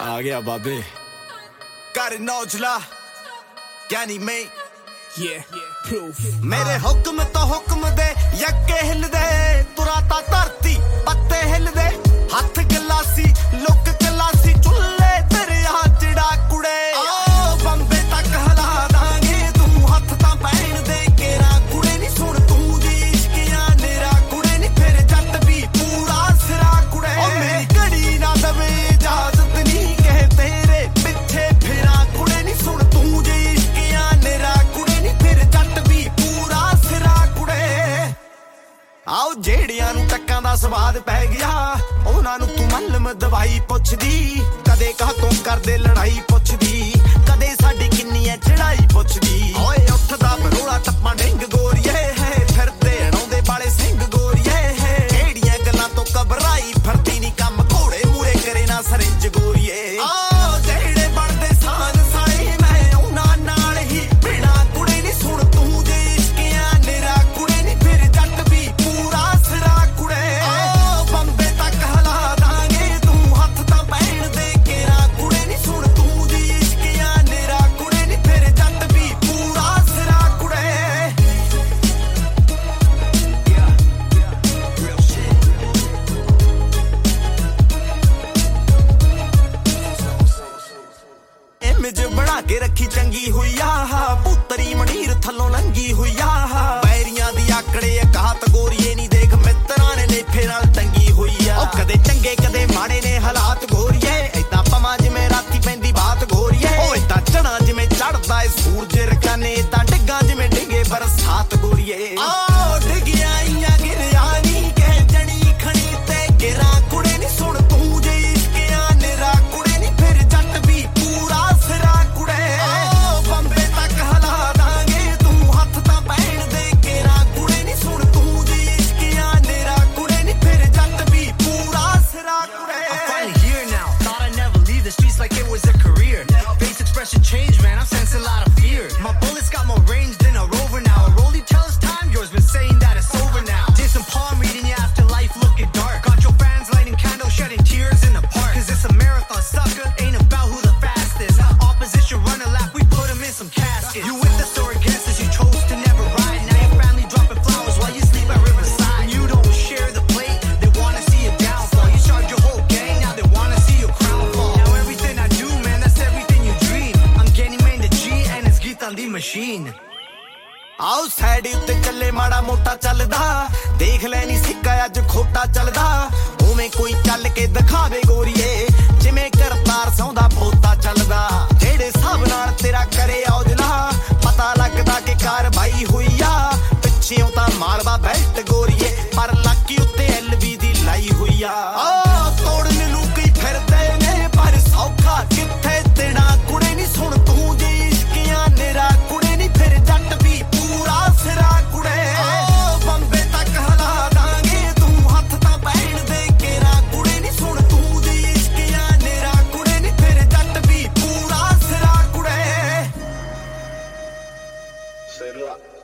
आ गया बाबे। कर नौजला। यानी मैं ये मेरे हुक्म तो हुक्म दे यक्के हिल दे। तुराता धरती पत्ते हिल दे। हथ गलासी ਟੱਕਾਂ ਦਾ ਸਵਾਦ ਪੈ ਗਿਆ। ਉਹਨਾਂ ਨੂੰ ਤੂੰ ਮਲਮ ਦਵਾਈ ਪੁੱਛਦੀ, ਕਦੇ ਕਾਹ ਤੋਂ ਕਰਦੇ ਲੜਾਈ ਪੁੱਛਦੀ। ਅੱਗੇ ਰੱਖੀ ਚੰਗੀ ਹੋਈ ਆਹਾ ਪੁੱਤਰੀ ਮਣੀਰ ਥੱਲੋਂ ਲੰਗੀ ਹੋਈ ਆਹਾ ਪੈਰੀਆਂ ਦੀ ਆਕੜੇ ਕਾਤ ਗੋਰੀਏ ਨਹੀਂ ਦੇਖ। ਮਿੱਤਰਾਂ ਨੇ ਲੇਫੇ ਨਾਲ ਤੰਗੀ ਹੋਈ ਆ। ਕਦੇ ਚੰਗੇ, ਕਦੇ ਮਾੜੇ ਨੇ ਹਾਲਾਤ ਗੋਰੀਏ। ਐਦਾਂ ਪਵਾਂ ਜਿਵੇਂ ਰਾਤੀ ਪੈਂਦੀ ਬਾਤ ਗੋਰੀਏ। ਓ ਐਦਾਂ ਚੜਾ ਜਿਵੇਂ ਚੜਦਾ ਏ ਸੂਰਜ ਰਕਾਨੇ ਤਾਂ ਡਿੱਗਾ ਜਿਵੇਂ ਡਿੱਗੇ ਬਰਸਾਤ ਗੋਰੀਏ। ਆ ਆਓ ਸਾਈਡ ਉੱਤੇ ਚੱਲੇ ਮਾੜਾ ਮੋਟਾ ਚੱਲਦਾ। ਦੇਖ ਲੈ ਨਹੀਂ ਸਿੱਕਾ ਅੱਜ ਖੋਟਾ ਚੱਲਦਾ। ਉਵੇਂ ਕੋਈ ਚੱਲ ਕੇ ਦਿਖਾਵੇ ਗੋਰੀਏ। say luck.